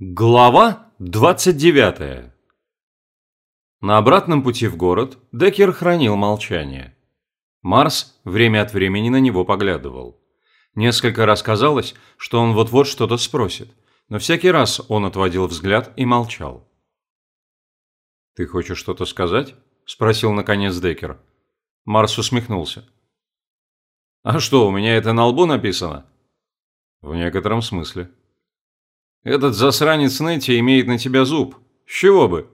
Глава 29 На обратном пути в город Деккер хранил молчание. Марс время от времени на него поглядывал. Несколько раз казалось, что он вот-вот что-то спросит, но всякий раз он отводил взгляд и молчал. «Ты хочешь что-то сказать?» – спросил наконец Деккер. Марс усмехнулся. «А что, у меня это на лбу написано?» «В некотором смысле». Этот засранец Нетти имеет на тебя зуб. С чего бы?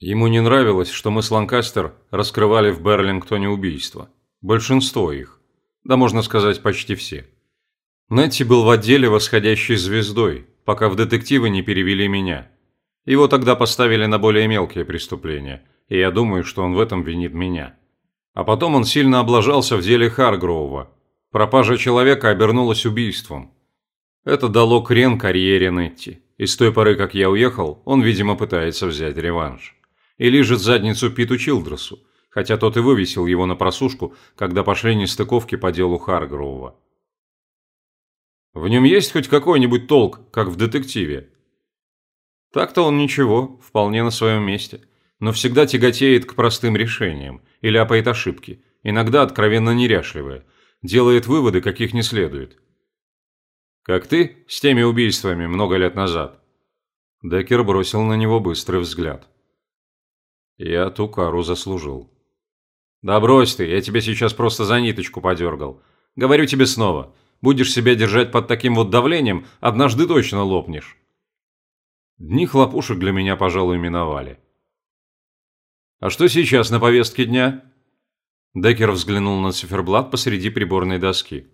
Ему не нравилось, что мы с Ланкастер раскрывали в Берлингтоне убийства. Большинство их. Да можно сказать, почти все. Нетти был в отделе восходящей звездой, пока в детективы не перевели меня. Его тогда поставили на более мелкие преступления, и я думаю, что он в этом винит меня. А потом он сильно облажался в деле Харгроува. Пропажа человека обернулась убийством, это дало крен карьере Нетти. И с той поры, как я уехал, он, видимо, пытается взять реванш. И лижет задницу Питу Чилдресу, хотя тот и вывесил его на просушку, когда пошли нестыковки по делу Харгроува. В нем есть хоть какой-нибудь толк, как в детективе? Так-то он ничего, вполне на своем месте, но всегда тяготеет к простым решениям и ляпает ошибки, иногда откровенно неряшливые, делает выводы, каких не следует – как ты с теми убийствами много лет назад?» Деккер бросил на него быстрый взгляд. «Я ту кару заслужил». «Да брось ты, я тебя сейчас просто за ниточку подергал. Говорю тебе снова, будешь себя держать под таким вот давлением, однажды точно лопнешь». Дни хлопушек для меня, пожалуй, миновали. «А что сейчас на повестке дня?» Деккер взглянул на циферблат посреди приборной доски.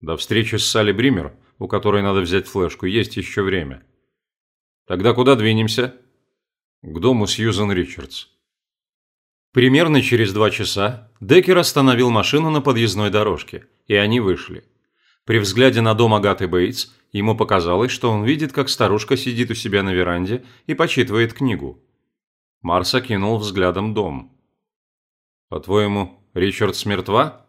До встречи с Салли Бример, у которой надо взять флешку, есть еще время. Тогда куда двинемся? К дому Сьюзен Ричардс. Примерно через два часа Деккер остановил машину на подъездной дорожке, и они вышли. При взгляде на дом Агаты Бейтс ему показалось, что он видит, как старушка сидит у себя на веранде и почитывает книгу. Марс окинул взглядом дом. «По-твоему, Ричардс мертва?»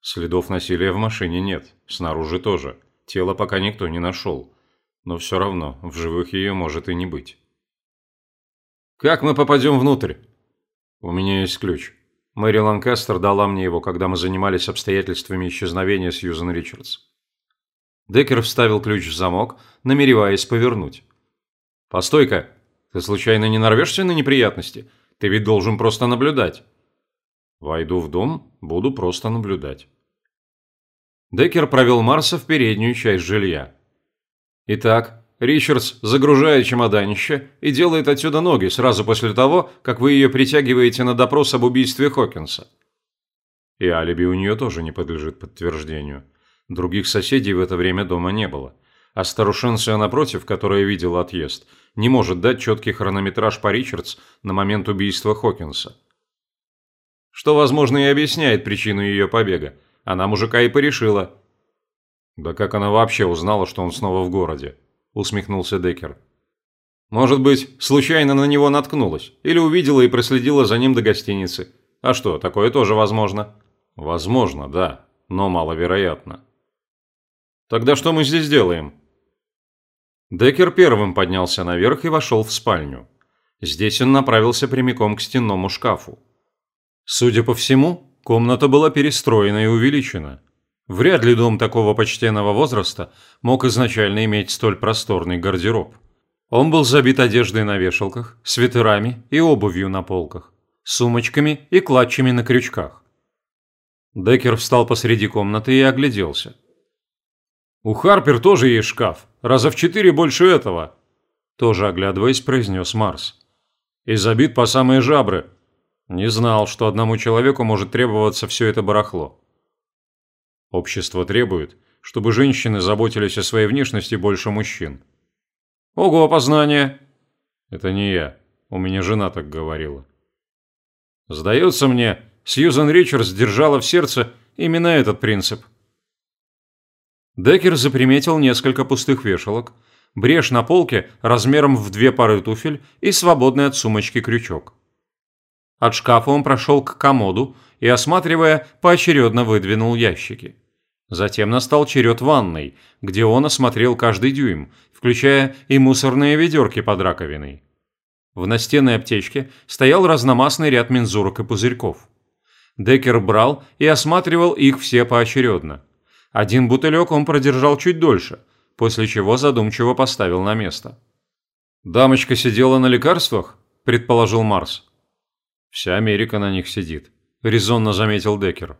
Следов насилия в машине нет, снаружи тоже. Тело пока никто не нашел. Но все равно, в живых ее может и не быть. «Как мы попадем внутрь?» «У меня есть ключ. Мэри Ланкастер дала мне его, когда мы занимались обстоятельствами исчезновения Сьюзен Ричардс». Деккер вставил ключ в замок, намереваясь повернуть. «Постой-ка! Ты случайно не нарвешься на неприятности? Ты ведь должен просто наблюдать». «Войду в дом, буду просто наблюдать». Деккер провел Марса в переднюю часть жилья. Итак, Ричардс загружает чемоданище и делает отсюда ноги сразу после того, как вы ее притягиваете на допрос об убийстве Хокинса. И алиби у нее тоже не подлежит подтверждению. Других соседей в это время дома не было. А старушенция напротив, которая видела отъезд, не может дать четкий хронометраж по Ричардс на момент убийства Хокинса. Что, возможно, и объясняет причину ее побега – она мужика и порешила. Да как она вообще узнала, что он снова в городе? Усмехнулся Деккер. Может быть, случайно на него наткнулась или увидела и проследила за ним до гостиницы. А что, такое тоже возможно? Возможно, да, но маловероятно. Тогда что мы здесь делаем? Деккер первым поднялся наверх и вошел в спальню. Здесь он направился прямиком к стенному шкафу. Судя по всему, Комната была перестроена и увеличена. Вряд ли дом такого почтенного возраста мог изначально иметь столь просторный гардероб. Он был забит одеждой на вешалках, свитерами и обувью на полках, сумочками и клатчами на крючках. Деккер встал посреди комнаты и огляделся. «У Харпер тоже есть шкаф, раза в четыре больше этого», тоже оглядываясь, произнес Марс. «И забит по самые жабры, не знал, что одному человеку может требоваться все это барахло. Общество требует, чтобы женщины заботились о своей внешности больше мужчин. Ого, опознание! Это не я. У меня жена так говорила. Сдается мне, Сьюзен Ричардс держала в сердце именно этот принцип. Деккер заприметил несколько пустых вешалок, брешь на полке размером в две пары туфель и свободный от сумочки крючок. От шкафа он прошел к комоду и, осматривая, поочередно выдвинул ящики. Затем настал черед ванной, где он осмотрел каждый дюйм, включая и мусорные ведерки под раковиной. В настенной аптечке стоял разномастный ряд мензурок и пузырьков. Деккер брал и осматривал их все поочередно. Один бутылек он продержал чуть дольше, после чего задумчиво поставил на место. «Дамочка сидела на лекарствах?» – предположил Марс. «Вся Америка на них сидит», – резонно заметил Деккер.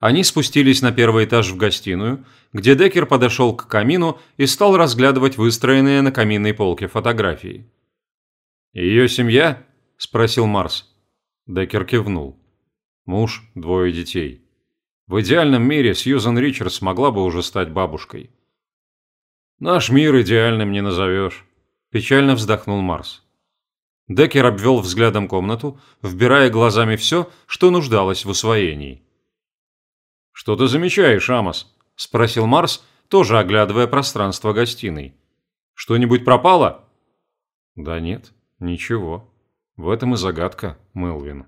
Они спустились на первый этаж в гостиную, где Деккер подошел к камину и стал разглядывать выстроенные на каминной полке фотографии. «Ее семья?» – спросил Марс. Деккер кивнул. «Муж, двое детей. В идеальном мире Сьюзан Ричардс могла бы уже стать бабушкой». «Наш мир идеальным не назовешь», – печально вздохнул Марс. Деккер обвел взглядом комнату, вбирая глазами все, что нуждалось в усвоении. «Что ты замечаешь, Амос?» – спросил Марс, тоже оглядывая пространство гостиной. «Что-нибудь пропало?» «Да нет, ничего. В этом и загадка, Мелвин».